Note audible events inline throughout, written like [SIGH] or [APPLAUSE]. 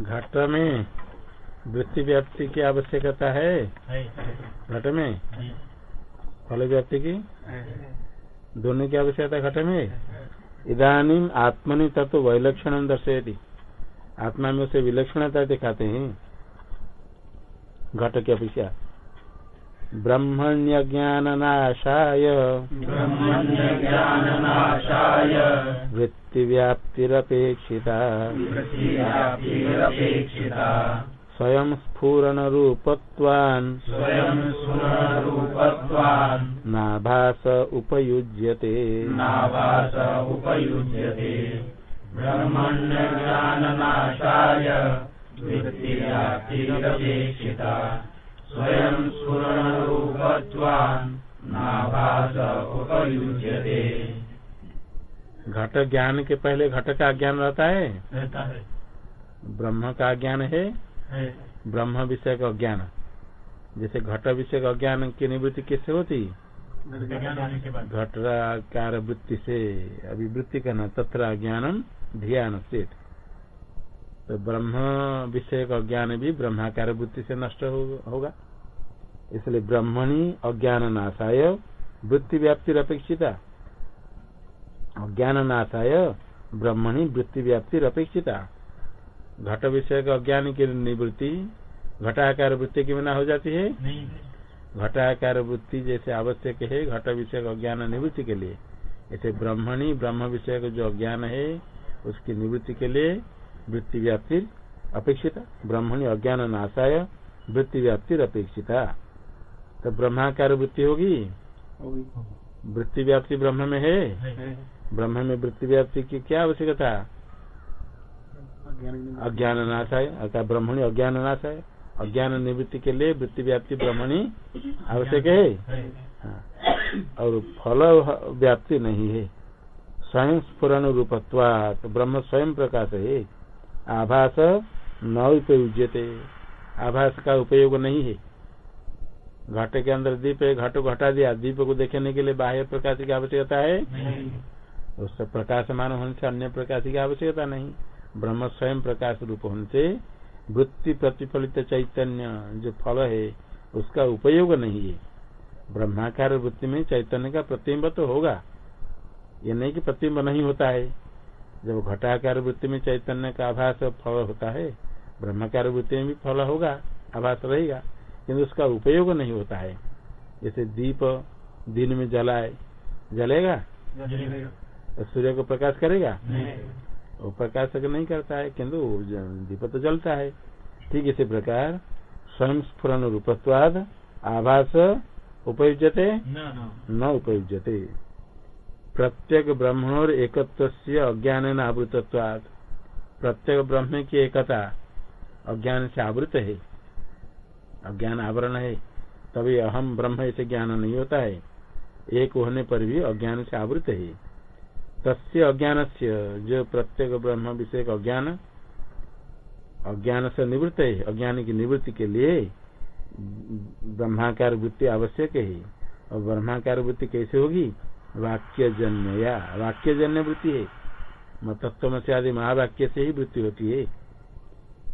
घट में वृत्ति व्याप्ति की आवश्यकता है? घट में? फल व्याप्ति की? दोनों की आवश्यकता घट में? इधानी आत्मनि तत्व वैलक्षण दर्शयती। आत्मा में उसे विलक्षणता दिखाते हैं। घट की अपेक्षा। ब्रह्मण्य ज्ञान नाशाय ब्रह्मण्यज्ञाननाशाय। वृत्ति व्याप्तिरपेक्षिता वृत्तिव्याप्तिरपेक्षिता। स्वयं स्फुरण रूपत्वान् स्वयं नाभास उपयुज्यते। नाभास उपयुज्यते। ब्रह्मण्यज्ञाननाशाय। वृत्तिव्याप्तिरपेक्षिता। घट ज्ञान के पहले घट का ज्ञान रहता है? रहता है। ब्रह्म का ज्ञान है? है। ब्रह्म विषय का ज्ञान। जैसे घट विषय का ज्ञान की निवृत्ति किससे होती? घटाकार वृत्ति से अभिवृत्ति करना तथा ज्ञानम ध्यान से तो ब्रह्म विषय का ज्ञान भी ब्रह्माकार वृत्ति से नष्ट हो, होगा। इसलिए ब्रह्मणी अज्ञान नाशाय वृत्ति व्याप्ति अपेक्षिता। अज्ञान नाशाय ब्रह्मणी वृत्ति व्याप्ति अपेक्षिता घट विषय का अज्ञान की निवृत्ति घटाकार वृत्ति की बिना हो जाती है? घटाकार वृत्ति जैसे आवश्यक है घट विषय का ज्ञान निवृत्ति के लिए। ऐसे ब्रह्मणी ब्रह्म विषय का जो अज्ञान है उसकी निवृत्ति के लिए वृत्ति व्याप्ति अपेक्षिता। ब्रह्मणी अज्ञान नाशाय वृत्ति व्याप्ति अपेक्षिता तो ब्रह्माकार वृत्ति होगी? वृत्ति व्याप्ति ब्रह्म में है। ब्रह्म में वृत्ति व्याप्ति की क्या आवश्यकता अज्ञान नाश है अर्थात ब्रह्मणी अज्ञान नाश है अज्ञान निवृत्ति के लिए वृत्ति व्याप्ति ब्रह्मणी आवश्यक है? है। और फल व्याप्ति नहीं है। स्वयं स्फुरन रूपत्वात, ब्रह्म स्वयं प्रकाश है। आभास न उपयुज्यते। आभास का उपयोग नहीं है। घट के अंदर दीप है, घट को हटा दिया। दीप को देखने के लिए बाह्य प्रकाश की आवश्यकता है? उससे प्रकाशमान होने से अन्य प्रकाश की आवश्यकता नहीं। ब्रह्म स्वयं प्रकाश रूप होने से वृत्ति प्रतिफलित चैतन्य जो फल है, उसका उपयोग नहीं है। ब्रह्माकार वृत्ति में चैतन्य का प्रतिम्ब तो होगा। ये नहीं कि प्रतिम्ब नहीं होता है। जब घटाकार वृत्ति में चैतन्य का आभास फल होता है, ब्रह्माकार वृत्ति में भी फल होगा, आभास रहेगा, किंतु उसका उपयोग नहीं होता है। जैसे दीप दिन में जलाए जलेगा। सूर्य को प्रकाश करेगा? नहीं। वो प्रकाशक नहीं करता है किंतु दीप तो जलता है। ठीक इसी प्रकार स्वयं स्फुरन रूपत्वाद आभास उपयुज्यते? न न। न उपयुज्यते। प्रत्येक ब्रह्मणोर एकत्व अज्ञान आवृतत्वाद प्रत्येक ब्रह्म की एकता अज्ञान से आवृत है। अज्ञान आवरण है। तभी अहम ब्रह्म ऐसे ज्ञान नहीं होता है। एक होने पर भी अज्ञान से आवृत है। तस्य अज्ञान से जो प्रत्येक ब्रह्म विषय का अज्ञान। अज्ञान से निवृत्त है अज्ञान की निवृत्ति के लिए ब्रह्माकार वृत्ति आवश्यक है। और ब्रह्माकार वृत्ति कैसे होगी? वाक्य जन्य या वाक्य जन्य वृत्ति है। तत्व से आदि महावाक्य से ही वृत्ति होती है।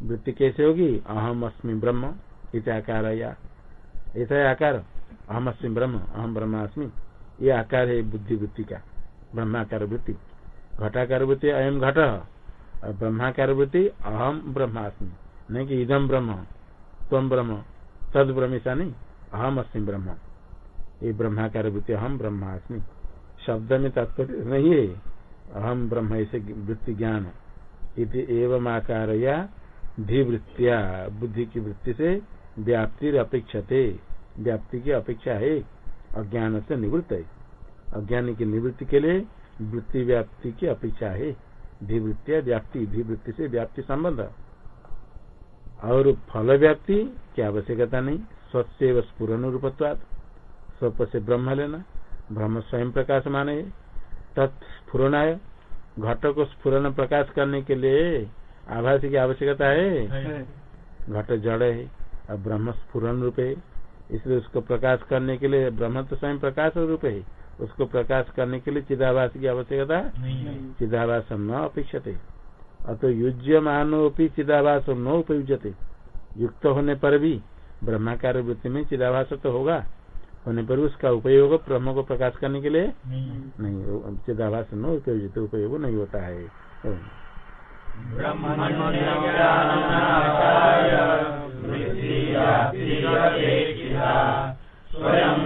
वृत्ति कैसे होगी? अहम अस्मि ब्रह्म इत आकार या। ऐसा आकार, अहम अस्मि ब्रह्म, अहम ब्रह्मास्मि। ये आकार है बुद्धि वृत्ति का। ब्रह्माकार वृत्ति घटाकार वृत्ति अयम घट, और ब्रह्माकार वृत्ति अहम ब्रह्मास्मि। नहीं कि इदम ब्रह्म तम ब्रह्म, तद ब्रह्म ऐसा नहीं अहम अस्मि ब्रह्म। ये ब्रह्माकार वृत्ति अहम ब्रह्मास्मि। शब्द में तात्पर्य नहीं है अहम ब्रह्म ऐसे वृत्ति ज्ञान। इति एवं आकार या धिवृत्तिया, बुद्धि की वृत्ति से व्याप्ति अपेक्षते। व्याप्ति की अपेक्षा है, अज्ञान से निवृत्त है। अज्ञान की निवृत्ति के लिए वृत्ति व्याप्ति की अपेक्षा है। धिवृत्तिया व्याप्ति धिवृत्ति से व्याप्ति संबंध। और फल व्याप्ति की आवश्यकता नहीं स्वस्य स्फुरन रूपत्वाद स्वप से ब्रह्म लेना ब्रह्म स्वयं प्रकाश माने। तत्स्फुरनाय घट को स्फुरन प्रकाश करने के लिए आभास की आवश्यकता है। है। घट जड़ है और ब्रह्म स्फुरन रूप है। इसलिए उसको प्रकाश करने के लिए ब्रह्म तो स्वयं प्रकाश रूप है। उसको प्रकाश करने के लिए चिदाभास की आवश्यकता नहीं चिदाभास न अपेक्षते। अतो युज्यमानोपि चिदाभास न उपयुजते युक्त होने पर भी ब्रह्माकार वृत्ति में चिदाभास तो होगा। होने पर उसका उपयोग ब्रह्म को प्रकाश करने के लिए नहीं नहीं चिदाभास न उपयुजते उपयोग नहीं होता है। स्वयं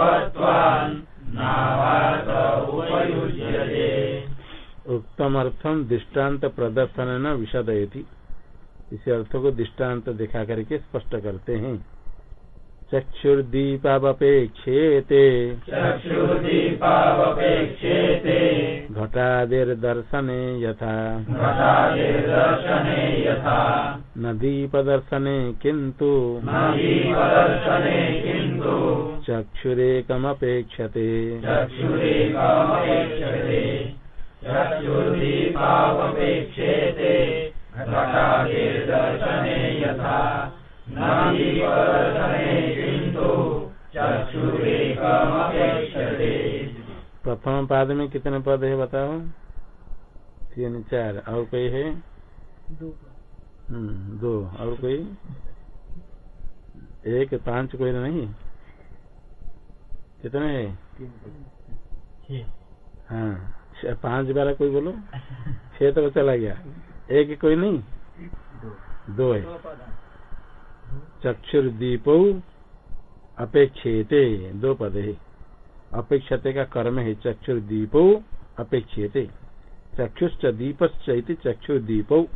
स्फुरणरूपत्वान् उत्तम अर्थम दृष्टांत प्रदर्शन न विशदयति इसे अर्थ को दृष्टांत दिखा करके स्पष्ट करते हैं। चक्षुर्दीपावपेक्षेते। चक्षुर्दीपावपेक्षेते। घटादिर्दर्शने यथा। घटादिर्दर्शने यथा। न दीपदर्शने किन्तु। किन्तु। चक्षुरेकमपेक्षते। प्रथम पाद में कितने पद है बताओ? तीन चार। और कोई है? दो। और कोई? एक पाँच कोई नहीं? कितने? हाँ पाँच बारह कोई बोलो? छह तो चला गया। एक कोई नहीं? दो है। चक्षुर्दीपो अपेक्षेते दो पद है। अपेक्षते का कर्म है चक्षुर्दीपो अपेक्षेते। चक्षुश्च दीपश्च इति चक्षुर्दीपो।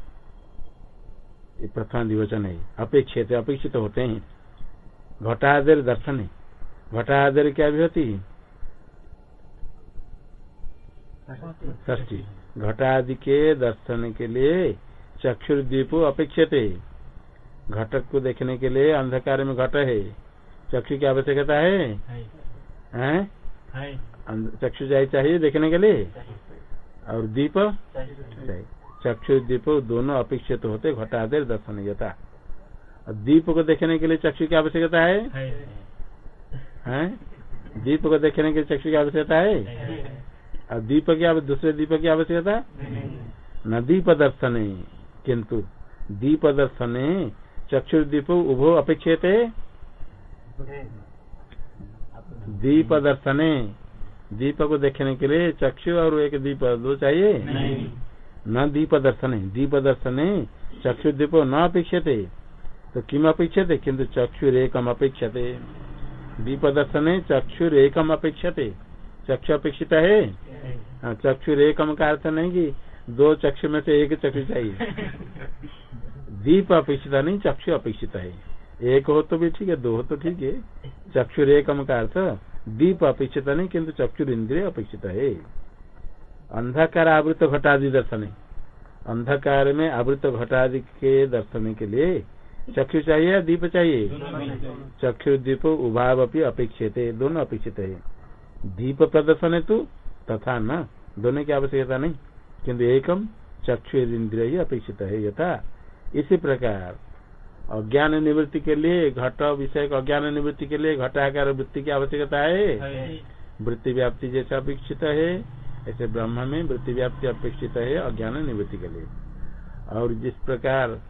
प्रथम दिवचन है। अपेक्षित अपेक्षित होते हैं। घटादर दर्शन है। घटादर क्या भी होती है? ष्टी घटादि के दर्शन के लिए चक्षुर्दीपो अपेक्षित है। घटक को देखने के लिए अंधकार में घट है। चक्षु की आवश्यकता है? हैं? चक्षु चाहिए चाहिए देखने के लिए? और दीप? चाहिए। चक्षु दीप दोनों अपेक्षित होते घटादेर दर्शन यथा। दीप को देखने के लिए चक्षु की आवश्यकता है? हैं। दीप को देखने के लिए चक्षु की आवश्यकता है? और दीप की दूसरे दीप की आवश्यकता? न दीप दर्शन किंतु दीप दर्शन चक्षुर्दीप उभो अपेक्षित? दीप दर्शन। दीप को देखने के लिए चक्षु और एक दीप दो चाहिए? न दीप दर्शन दीप दर्शन चक्षु दीप न अपेक्षते। तो किम अपेक्षते? किंतु चक्षुरेकम अपेक्षते। दीप दर्शन चक्षुरेकम अपेक्षते। चक्षु अपेक्षित है? हाँ चक्षुरेकम का अर्थ नहीं कि दो चक्षु में से एक चक्षु चाहिए। दीप अपेक्षित नहीं, चक्षु अपेक्षित है। एक हो तो भी ठीक है, दो हो तो ठीक है। चक्षुरेकम का अर्थ दीप अपेक्षित नहीं किंतु चक्षुर इंद्रिय अपेक्षित है। अंधकार आवृत घटादि दर्शन। अंधकार में आवृत घटादि के दर्शन के लिए चक्षु चाहिए या दीप चाहिए? चक्षु दीप उभाव अपनी अपेक्षित है दोनों अपेक्षित है। दीप प्रदर्शन है तू तथा न दोनों की आवश्यकता नहीं किंतु एकम चक्षु इंद्रिय ही अपेक्षित है यथा। इसी प्रकार अज्ञान निवृत्ति के लिए घट विषय अज्ञान निवृत्ति के लिए घटाकार वृत्ति की आवश्यकता है। वृत्ति व्याप्ति जैसा अपेक्षित है। ऐसे ब्रह्म में वृत्ति व्याप्ति अपेक्षित है, अज्ञान निवृत्ति के लिए। और जिस प्रकार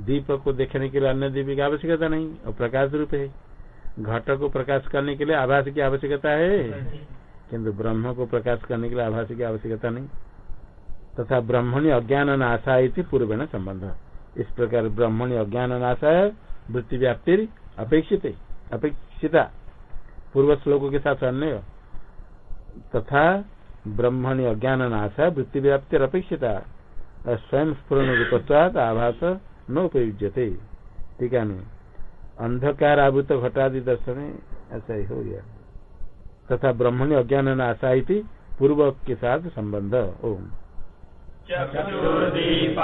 दीप को देखने के लिए अन्य दीप की आवश्यकता नहीं और प्रकाश रूप है। घट को प्रकाश करने के लिए आभास की आवश्यकता है, किंतु ब्रह्म को प्रकाश करने के लिए आभास की आवश्यकता नहीं। तथा ब्रह्मणी अज्ञान नाशा पूर्व संबंध। इस प्रकार ब्रह्मणी अज्ञान नाशा वृत्ति व्याप्ति अपेक्षित अपेक्षिता। पूर्व श्लोकों के साथ अन्य। तथा ब्रह्मणि अज्ञान नाशा वृत्ति व्याप्ति अपेक्षिता स्वयं स्फुरन रूपत्वाद आभास न उपयुज्यते ठीक है अंधकार आवृत घटादि दर्शन ऐसा ही हो गया। तथा ब्रह्मणि अज्ञान नाशा पूर्व के साथ संबंध। ओम। चक्षुर्दीपावपेक्षेते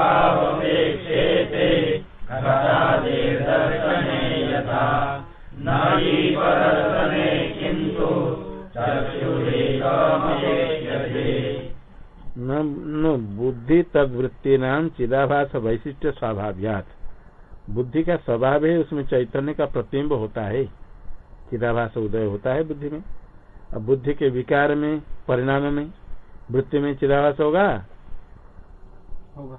न न बुद्धि तदवृत्ति नाम चिदाभास वैशिष्ट स्वाभाव्यात। बुद्धि का स्वभाव है उसमें चैतन्य का प्रतिबिंब होता है। चिदाभास उदय होता है बुद्धि में। अब बुद्धि के विकार में परिणाम में वृत्ति में चिदाभास होगा? होगा।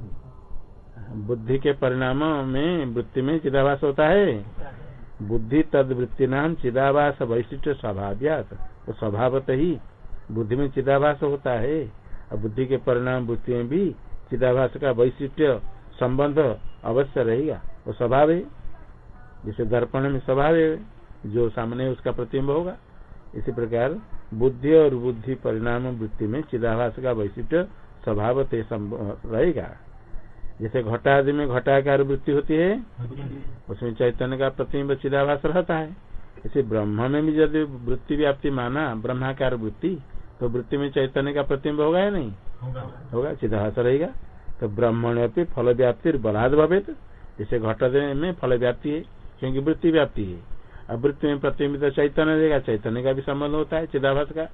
बुद्धि के परिणाम में वृत्ति में चिदाभास होता है। बुद्धि तद वृत्ति नाम चिदाभास वैशिष्ट स्वभाव्यात। स्वभावत ही बुद्धि में चिदाभास होता है। और बुद्धि के परिणाम वृत्ति में भी चिदाभास का वैशिष्ट संबंध अवश्य रहेगा। वो स्वभाव है। जैसे दर्पण में स्वभाव है, जो सामने उसका प्रतिबिंब होगा। इसी प्रकार बुद्धि और बुद्धि परिणाम वृत्ति में चिदाभास का वैशिष्ट स्वभाव रहेगा। जैसे घटा आदि में घटाकार वृत्ति होती है, उसमें चैतन्य का प्रतिबिंब चिदाभास रहता है। इसे ब्रह्म में भी यदि वृत्ति व्याप्ति माना, ब्रह्माकार वृत्ति तो वृत्ति में चैतन्य का प्रतिबिंब होगा या नहीं? होगा। चिदाभास रहेगा। तो ब्राह्मण ब्रह्मण फल व्याप्ति बलाद भवे जैसे घट में फल व्याप्ति है क्योंकि वृत्ति व्याप्ति है। अब वृत्ति में प्रतिबिंबित चैतन्य रहेगा चैतन्य का भी संबंध होता है चिदाभास का।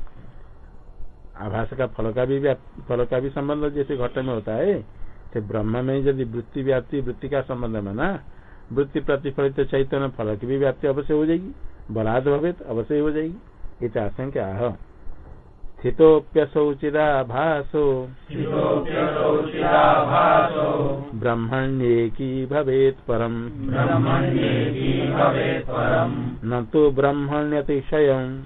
आभास का फल का भी फल का भी संबंध जैसे घट में होता है तो ब्रह्म में यदि वृत्ति व्याप्ति वृत्ति का संबंध में ना वृत्ति प्रतिफलित चैतन्य फल की भी व्याप्ति अवश्य हो जाएगी बलाद भवे अवश्य हो जाएगी। ये आशंका आह स्थितोप्यसौ चिदाभासो ब्रह्मण्येकी भवेत् परम्। न तु ब्रह्मण्यतिशयम्।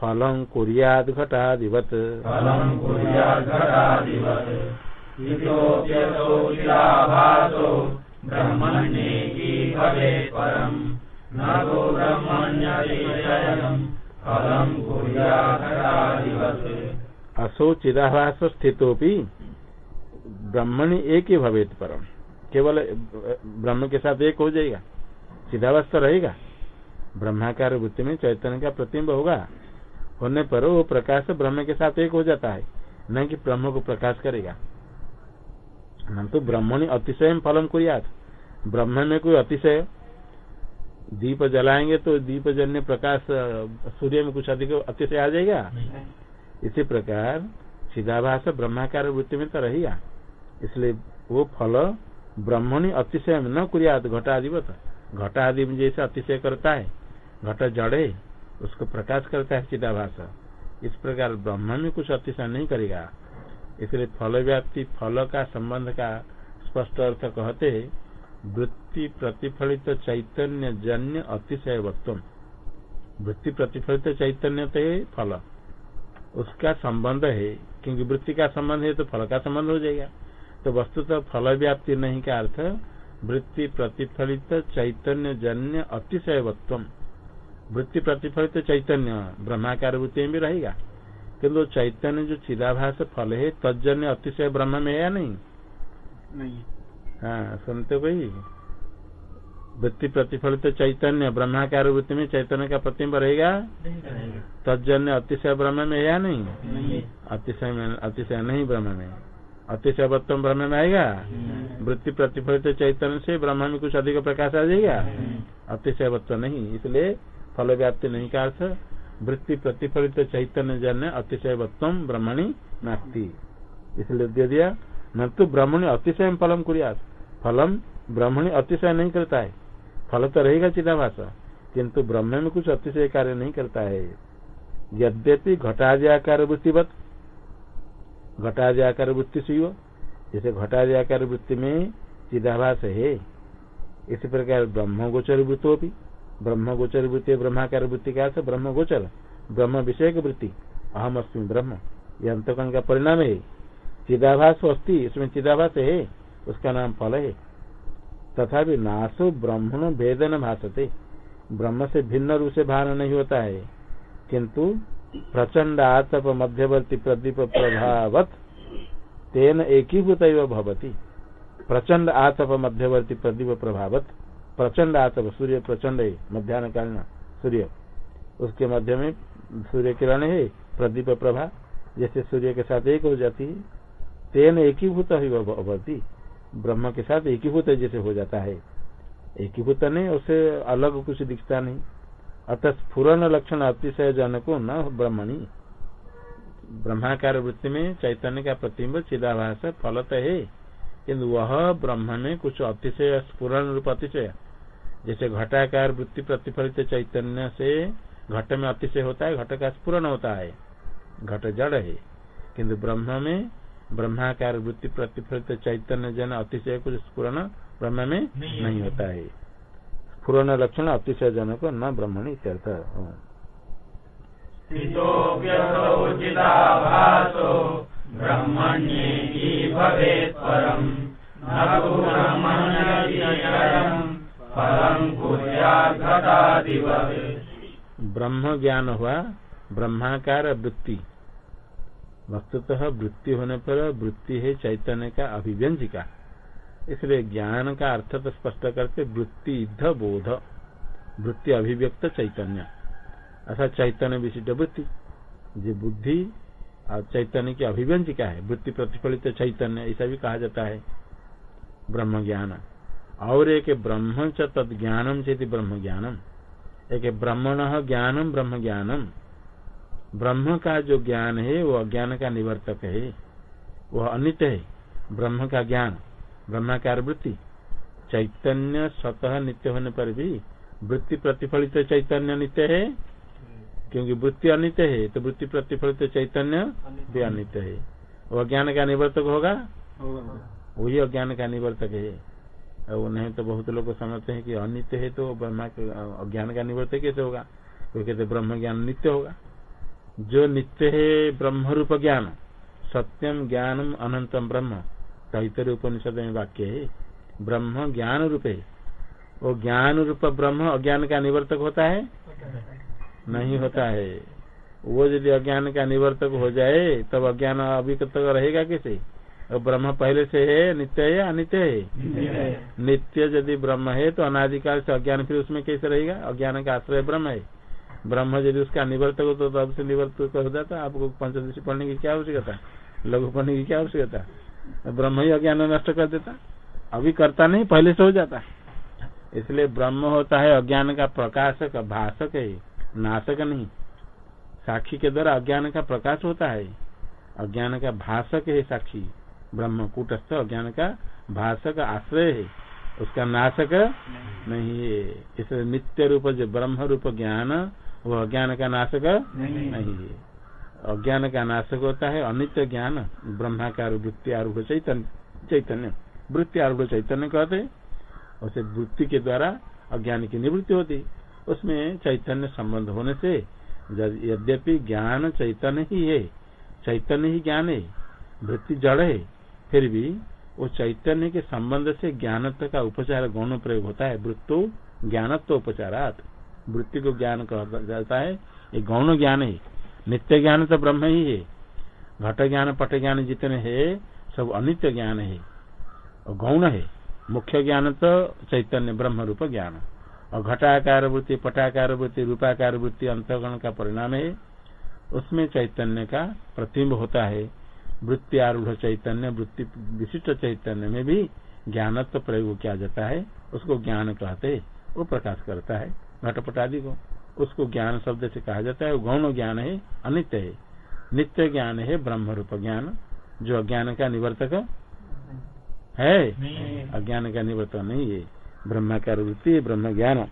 फलं कुर्याद् घटादिवत्। ब्रह्मण्येकी भवेत् परम्। न तु ब्रह्मण्यतिशयम्। असो चिदाभास स्थितोपि ब्रह्मणि एक ही भवेत परम। केवल ब्रह्म के साथ एक हो जाएगा। चिदाभास तो रहेगा। ब्रह्माकार वृत्ति में चैतन्य का प्रतिम्ब होगा। होने पर वो प्रकाश ब्रह्म के साथ एक हो जाता है। न कि ब्रह्म को प्रकाश करेगा। न तो ब्रह्मणि अतिशय फलम कुरियात। ब्रह्म में कोई अतिशय दीप जलाएँगे तो दीप जलने प्रकाश सूर्य में कुछ अधिक अतिशय आ जाएगा? इसी प्रकार सीधाभाष ब्रह्माकार वृत्ति में तो रहेगा इसलिए वो फल ब्रह्मणि अतिशय न कुरियात घटाधिपत घटादि में जैसे अतिशय करता है घट जड़े उसको प्रकाश करता है सीधाभाष इस प्रकार ब्रह्म में कुछ अतिशय नहीं करेगा। इसलिए फल व्याप्ति फल का संबंध का स्पष्ट अर्थ कहते वृत्ति प्रतिफलित चैतन्य जन्य अतिशय वत्व वृत्ति प्रतिफलित चैतन्य तो है फल। उसका संबंध है, क्योंकि वृत्ति का संबंध है तो फल का संबंध हो जाएगा। तो वस्तु तो फल व्याप्ति नहीं का अर्थ, वृत्ति प्रतिफलित चैतन्य जन्य अतिशय वत्व वृत्ति प्रतिफलित चैतन्य, ब्रह्माकार वृत्ति में भी रहेगा। किन्तु चैतन्य जो चिदाभास फल है तजन्य अतिशय ब्रह्म में है या नहीं? नहीं। हाँ सुनते भाई? वृत्ति प्रतिफलित चैतन्य ब्रह्माकार वृत्ति में चैतन्य का प्रतिम्ब रहेगा? तजन्य अतिशय ब्रह्म में है या नहीं? अतिशय में अतिशय नहीं ब्रह्म में। अतिशय वत्तम ब्रह्म में आएगा? वृत्ति प्रतिफलित चैतन्य से ब्रह्म में कुछ अधिक प्रकाश आ जाएगा? अतिशय वत्व नहीं इसलिए फल व्याप्ति नहीं का अर्थ। वृत्ति प्रतिफलित चैतन्य जन्य अतिशय वत्तम ब्रह्मणी नास्ती। इसलिए दे दिया न तो ब्रह्मणी अतिशय फलम कुरिया फलम ब्रह्मणी अतिशय नहीं करता है। फल तो रहेगा चिदाभास, किंतु ब्रह्म में कुछ अतिशय कार्य नहीं करता है। यद्यपि घटादि आकार वृत्तिवत आकार वृत्ति से जैसे आकार वृत्ति में चिदाभास है, इसी प्रकार ब्रह्म गोचर वृत्तो भी ब्रह्म गोचर वृत्ति, ब्रह्माकार वृत्ति का ब्रह्म गोचर ब्रह्म विषय की वृत्ति। अहम अस्मी ब्रह्म, यह अंतकरण का परिणाम है। चिदाभास अस्थि इसमें चिदाभास है। उसका नाम फल है। तथा नासो ब्रह्मण भेदन भाषते ब्रह्म से भिन्न रूप से भान नहीं होता है। किंतु प्रचंड आतप मध्यवर्ती प्रदीप प्रभावत तेन एकीभूत भवती। प्रचंड आतप मध्यवर्ती प्रदीप प्रभावत, प्रचंड आतप सूर्य प्रचंड है मध्यान्ह कालीन सूर्य। उसके मध्य में सूर्य किरण है, प्रदीप प्रभा, जैसे सूर्य के साथ एक हो जाती है, तेन एकीभूत भवती। ब्रह्म के साथ एकीभूत जैसे हो जाता है। एकीभूत नहीं, उसे अलग कुछ दिखता नहीं। अतः स्फुरन लक्षण अतिशय जनको न ब्रह्मणी। ब्रह्माकार वृत्ति में चैतन्य का प्रतिम्ब चिदाभास फलत है किन्तु वह ब्रह्म में कुछ अतिशय स्फुरन रूप अतिशय। जैसे घटाकार वृत्ति प्रतिफलित चैतन्य से घट में अतिशय होता है, घट का स्फुरन होता है। घट जड़ है, किंतु ब्रह्म में ब्रह्माकार वृत्ति प्रतिफलित चैतन्य जन अतिशय कुछ स्फुरन ब्रह्म में नहीं नहीं होता है। स्फुरन लक्षण अतिशय जनक न ब्रह्मणी इत्यर्थ। स्थितोऽप्यसौचिताभासो ब्रह्मण्येति भवेत् परम्। न घटादिवत् ब्रह्म ज्ञान हुआ ब्रह्माकार वृत्ति। वस्तुतः वृत्ति होने पर वृत्ति है चैतन्य का अभिव्यंजिका। इसलिए ज्ञान का अर्थ तो स्पष्ट करते वृत्ति बोध। वृत्ति अभिव्यक्त चैतन्य। अर्थात चैतन्य विशिष्ट वृत्ति। जो बुद्धि और चैतन्य की अभिव्यंजिका है। वृत्ति प्रतिफलित चैतन्य, ऐसा भी कहा जाता है। ब्रह्म ज्ञान। और एक ब्रह्म च तद ज्ञानम चेति ब्रह्म ज्ञानम। एक ब्रह्मण ज्ञानम ब्रह्म ज्ञानम। ब्रह्म का जो ज्ञान है वो अज्ञान का निवर्तक है। वह अनित है। ब्रह्म का ज्ञान ब्रह्माकार वृत्ति। चैतन्य स्वतः नित्य होने पर भी वृत्ति प्रतिफलित चैतन्य नित्य है। क्योंकि वृत्ति अनित्य है तो वृत्ति प्रतिफलित चैतन्य भी अनित्य। है। वो अज्ञान का निवर्तक होगा? वही अज्ञान का निवर्तक है। और नहीं तो बहुत लोग समझते हैं कि अनित्य है तो ब्रह्मा अज्ञान का निवर्तक कैसे होगा? तो कहते ब्रह्म ज्ञान नित्य होगा। जो नित्य है ब्रह्म रूप ज्ञान सत्यम ज्ञानम अनंतम ब्रह्म तैतरी उपनिषद में वाक्य है ब्रह्म ज्ञान रूप है। वो ज्ञान रूप ब्रह्म अज्ञान का निवर्तक होता है? नहीं होता है। वो यदि अज्ञान का निवर्तक हो जाए तब अज्ञान अभी तक रहेगा कैसे? और ब्रह्म पहले से है नित्य है अनित्य है? नित्य यदि ब्रह्म है तो अनाधिकार से अज्ञान फिर उसमें कैसे रहेगा? अज्ञान का आश्रय ब्रह्म है। ब्रह्म यदि उसका निवर्तक हो तो तब से निवर्तक हो जाता आपको पंचदशी पढ़ने की क्या आवश्यकता लघु पढ़ने की क्या आवश्यकता ब्रह्म ही अज्ञान नष्ट कर देता। अभी करता नहीं, पहले से हो जाता। इसलिए ब्रह्म होता है अज्ञान का प्रकाशक, भाषक है नाशक नहीं। साक्षी के द्वारा अज्ञान का प्रकाश होता है। अज्ञान का भाषक है साक्षी। ब्रह्म कूटस्थ, अज्ञान का भाषक आश्रय है। उसका नाशक नहीं है। इसलिए नित्य रूप जो ब्रह्म रूप ज्ञान वो अज्ञान का नाशक नहीं है। अज्ञान का नाशक होता है अनित्य ज्ञान ब्रह्माकार वृत्ति आरूढ़ चैतन्य चैतन्य। वृत्ति आरूढ़ चैतन्य कहते उसे वृत्ति के द्वारा अज्ञान की निवृत्ति होती उसमें चैतन्य संबंध होने से यद्यपि ज्ञान चैतन्य ही है चैतन्य ही ज्ञान है वृत्ति जड़ है फिर भी वो चैतन्य के संबंध से ज्ञानत्व का उपचार गौण प्रयोग होता है। वृत्तो ज्ञानत्व उपचारात। वृत्ति को ज्ञान कहा जाता है। ये गौण ज्ञान है। नित्य ज्ञान तो ब्रह्म ही है। घट ज्ञान, पट ज्ञान जितने है, सब अनित्य ज्ञान है। और गौण है। मुख्य ज्ञान तो चैतन्य ब्रह्म रूप ज्ञान। और घटाकार वृत्ति, पटाकार वृत्ति, रूपाकार वृत्ति अंतगण का परिणाम है। उसमें चैतन्य का प्रतिम्ब होता है। वृत्ति आरूढ़ चैतन्य, वृत्ति विशिष्ट चैतन्य में भी ज्ञानत्व तो प्रयोग किया जाता है। उसको ज्ञान कहते वो प्रकाश करता है। घटपट आदि को उसको ज्ञान शब्द से कहा जाता है गौण ज्ञान है अनित्य है। नित्य ज्ञान है ब्रह्म रूप ज्ञान। जो अज्ञान का निवर्तक है? अज्ञान का निवर्तक नहीं है। ब्रह्माकार वृत्ति ब्रह्म ज्ञान।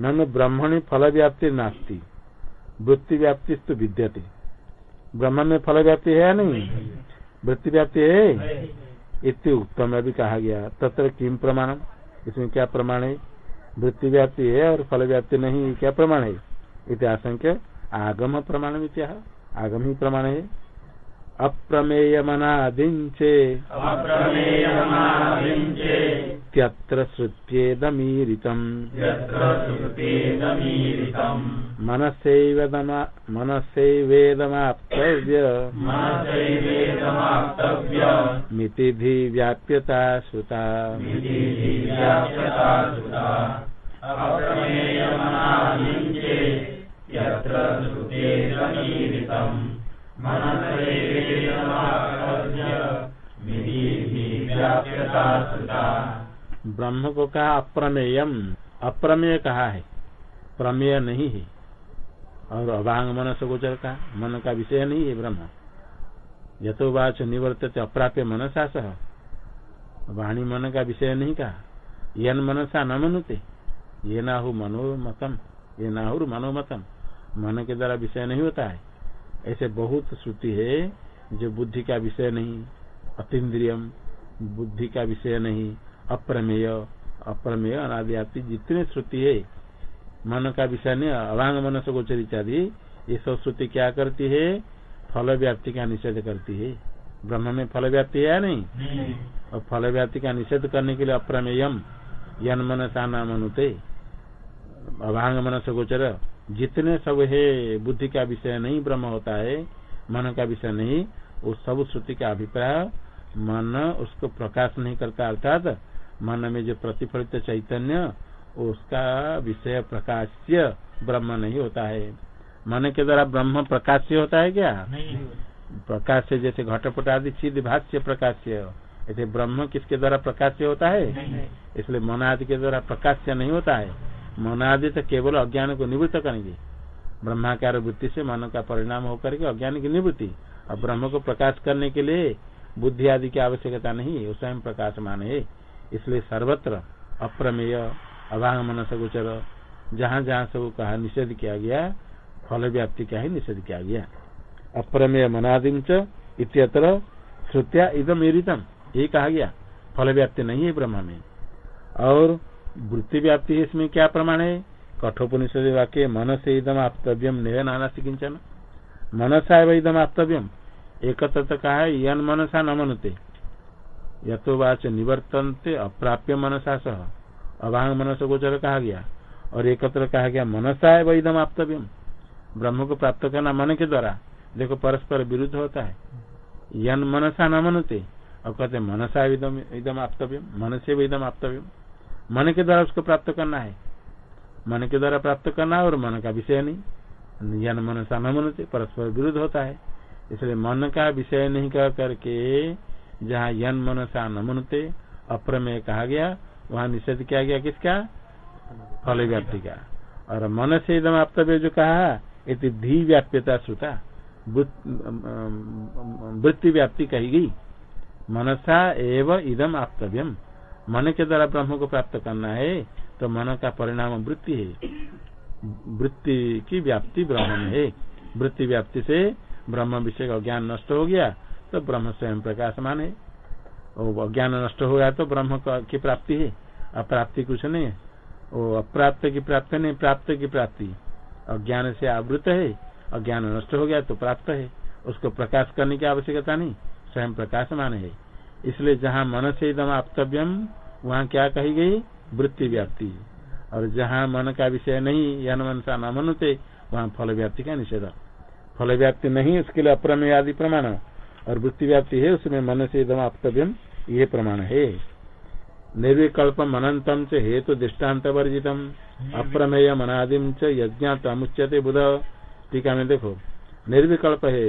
न ब्रह्मणि फल व्याप्ति नास्ती। वृत्ति व्याप्ति तो विद्यते। ब्रह्म में फल व्याप्ति है या नहीं? वृत्ति व्याप्ति है? इतने उत्तम अभी कहा गया। तत्र किम प्रमाण इसमें क्या प्रमाण है? वृत्ति व्याप्ति है और फल व्याप्ति नहीं क्या प्रमाण है? इतिहास आगम प्रमाण आगम ही प्रमाण है। अप्रमेयमनादिञ्चे त्यत्र श्रुत्येदमीरितम्। मनसैवेदमाप्तव्य। मितिधि व्याप्यता श्रुतेदमीरितम् ब्रह्म को कहा अप्रमेयम अप्रमेय कहा है? प्रमेय नहीं है। और अभांग मन से गोचर का मन का विषय नहीं है ब्रह्म। यथोवाच निवर्तते अप्राप्य मनसा सह। वाणी मन का विषय नहीं कहा। यन मनसा न मनुते। ये ना हो मनोमतम, ये ना हो मनोमतम। मन के द्वारा विषय नहीं होता है। ऐसे बहुत श्रुति है जो बुद्धि का विषय नहीं, अतीन्द्रियम, बुद्धि का विषय नहीं, अप्रमेय अप्रमेय अनादि जितने श्रुति है मन का विषय नहीं अभांग मन से गोचर इत्यादि ये सब श्रुति क्या करती है? फल व्याप्ति का निषेध करती है। ब्रह्म में फल व्याप्ति है या नहीं? और फल व्याप्ति का निषेध करने के लिए अप्रमेयम यन मन साना मनुते अभांग मन से गोचर जितने सब है बुद्धि का विषय नहीं ब्रह्म होता है मन का विषय नहीं वो सब श्रुति का अभिप्राय मन उसको प्रकाश नहीं करता अर्थात मन में जो प्रतिफलित चैतन्य उसका विषय प्रकाश्य ब्रह्म नहीं होता है। मन के द्वारा ब्रह्म प्रकाश्य होता है क्या? प्रकाश से जैसे घटपट आदि चिद भाष्य प्रकाश्य। ऐसे ब्रह्म किसके द्वारा प्रकाश्य होता है? इसलिए मन आदि के द्वारा प्रकाश्य नहीं होता है। मन आदि तो केवल अज्ञान को निवृत्त करेंगे। ब्रह्माकार वृत्ति से मन का परिणाम होकर के अज्ञान की निवृत्ति। और ब्रह्म को प्रकाश करने के लिए बुद्धि आदि की आवश्यकता नहीं है स्वयं प्रकाशमान है। इसलिए सर्वत्र अप्रमेय अभांग मन सगोचर जहाँ जहाँ सब कहा निषेध किया गया फल व्याप्ति का ही निषेध किया गया। अप्रमेय मनादिम इत्यत्र श्रुत्या इदम एरितम ये कहा गया फल व्याप्ति नहीं है ब्रह्म में। और वृत्ति व्याप्ति है इसमें क्या प्रमाण है? कठोपनिषद वाक्य मन से इदम आप्तव्यम नेह नाना से किंचन मनसा एवं इदम आप्तव्यम एकत्र कहा है यन मनसा न मनते। यथोवाच निवर्तनते, अप्राप्य मनसा सह। अभांग मनस गोचर कहा गया। और एकत्र कहा गया, मनसा एवं इदम आप्तव्यम। ब्रह्म को प्राप्त करना मन के द्वारा। देखो, परस्पर विरुद्ध होता है। यन मनसा न मनते। और कहते मनसा इदम आप्तव्यम। मन से इदम आप्तव्यम। मन के द्वारा उसको प्राप्त करना है। मन के द्वारा प्राप्त करना और मन का विषय नहीं। यन मनसा न मनते, परस्पर विरुद्ध होता है। इसलिए मन का विषय नहीं कह करके, जहाँ यन मनसा न मनते, अप्रमेय कहा गया वहाँ निषेध किया गया किसका? फल व्याप्ति का और मन से एकदम आप्तव्य जो कहा, इति धी व्याप्यता श्रुता वृत्ति व्याप्ति कही गई। मनसा एवं इदम आप्तव्यम मन के द्वारा ब्रह्म को प्राप्त करना है तो मन का परिणाम वृत्ति है। वृत्ति की व्याप्ति ब्रह्म में है। वृत्ति व्याप्ति से ब्रह्म विषय का ज्ञान नष्ट हो गया तो ब्रह्म स्वयं प्रकाशमान है। और अज्ञान नष्ट हो गया तो ब्रह्म की प्राप्ति है। अप्राप्ति कुछ नहीं वो अप्राप्त की प्राप्ति नहीं, प्राप्त की प्राप्ति। अज्ञान से आवृत है, अज्ञान नष्ट हो गया तो प्राप्त है। उसको प्रकाश करने की आवश्यकता नहीं, स्वयं प्रकाशमान है। इसलिए जहाँ मन से एकदम आप्तव्यम, वहाँ क्या कही गई? वृत्ति व्याप्ति। और जहाँ मन का विषय नहीं, या मन सा न वहाँ फल व्याप्ति का निषेध। फल व्याप्ति नहीं, उसके लिए अप्रमेय आदि प्रमाण। और वृत्ति व्याप्ति है उसमें मन से एकदम आप्तव्यम ये प्रमाण है। निर्विकल्प अनंतम च हेतु दृष्टांत वर्जितम अप्रमेय मनादिम च यज्ञात अमुच्यते बुध। टीका में देखो निर्विकल्प है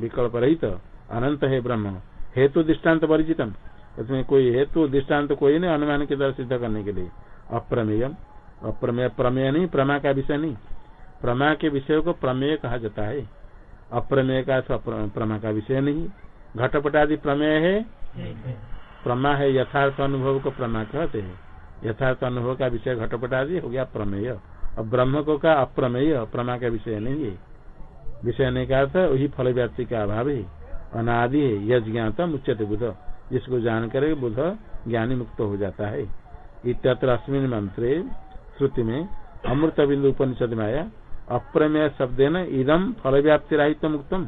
विकल्प रहित तो, अनंत है ब्रह्म। हेतु दृष्टांत वर्जितम इसमें कोई हेतु दृष्टांत कोई नहीं अनुमान के द्वारा सिद्ध करने के लिए। अप्रमेय अप्रमेय प्रमेय नहीं प्रमा का विषय नहीं। प्रमा के विषय को प्रमेय कहा जाता है। अप्रमेय का प्रमा का विषय नहीं। घटपट आदि प्रमेय है। प्रमा है, यथार्थ अनुभव को प्रमा कहते हैं। यथार्थ अनुभव का विषय घटपट आदि हो गया प्रमेय। और ब्रह्म को का अप्रमेय प्रमा का विषय नहीं है। विषय नहीं का अर्थ, वही फल व्याप्ति का अभाव है। अनादि है यज ज्ञातम उच्चते बुध। जिसको जान जानकर बुध ज्ञानी मुक्त हो जाता है। इत्यत्र अस्मिन मंत्रे, श्रुति में अमृत बिंदु उपनिषद में आया। अप्रमेय शब्द न इदम फल व्याप्ति राहित मुक्तम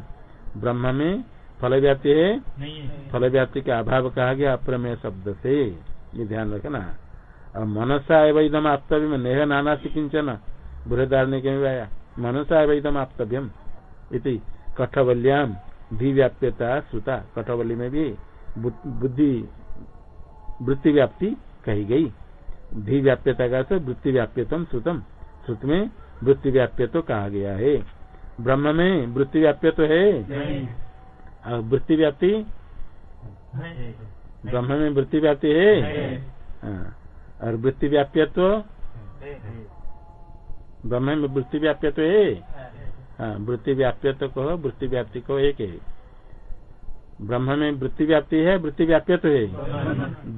ब्रह्म में फल व्याप्ति है फल व्याप्ति का अभाव कहा गया अप्रमेय शब्द से ये ध्यान रखना और मनसा एवं इदम आप्तव्यम नेह नाना से किंचन बृहदार ने क्यों आया मनसा एवं इदम आप्तव्यम इति कठवल्याम धी व्याप्यता श्रुता कठवली में भी बुद्धि वृत्ति व्याप्ति कही गई धी व्याप्यता का वृत्ति व्याप्यतम श्रुतम श्रुत में वृत्ति व्याप्य तो कहा गया है। ब्रह्म में वृत्ति व्याप्य तो है? वृत्ति व्याप्ति ब्रह्म में वृत्ति व्याप्ति है हाँ। और वृत्ति व्याप्यत्व ब्रह्म में वृत्ति व्याप्य तो है? हाँ वृत्ति व्याप्यत्व को वृत्ति व्याप्ति को एक है। ब्रह्म में वृत्ति व्याप्ति है वृत्ति व्याप्य तो है?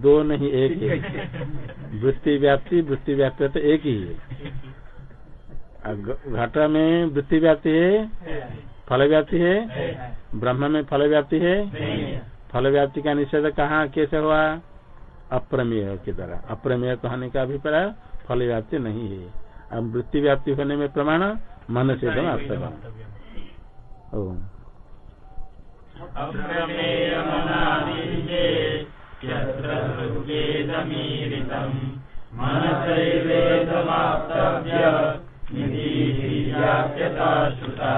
दो नहीं एक है। [LAUGHS] वृत्ति व्याप्ति वृत्ति व्याप्यत्व एक ही है। घट में वृत्ति व्याप्ति है? फल व्याप्ति है? ब्रह्म में फल व्याप्ति है? फल व्याप्ति का निषेध कहाँ, कैसे हुआ? अप्रमेय के द्वारा। अप्रमेय कहने का अभिप्राय, फल व्याप्ति नहीं है। अब वृत्ति व्याप्ति होने में प्रमाण, मन से एकदम श्रुता।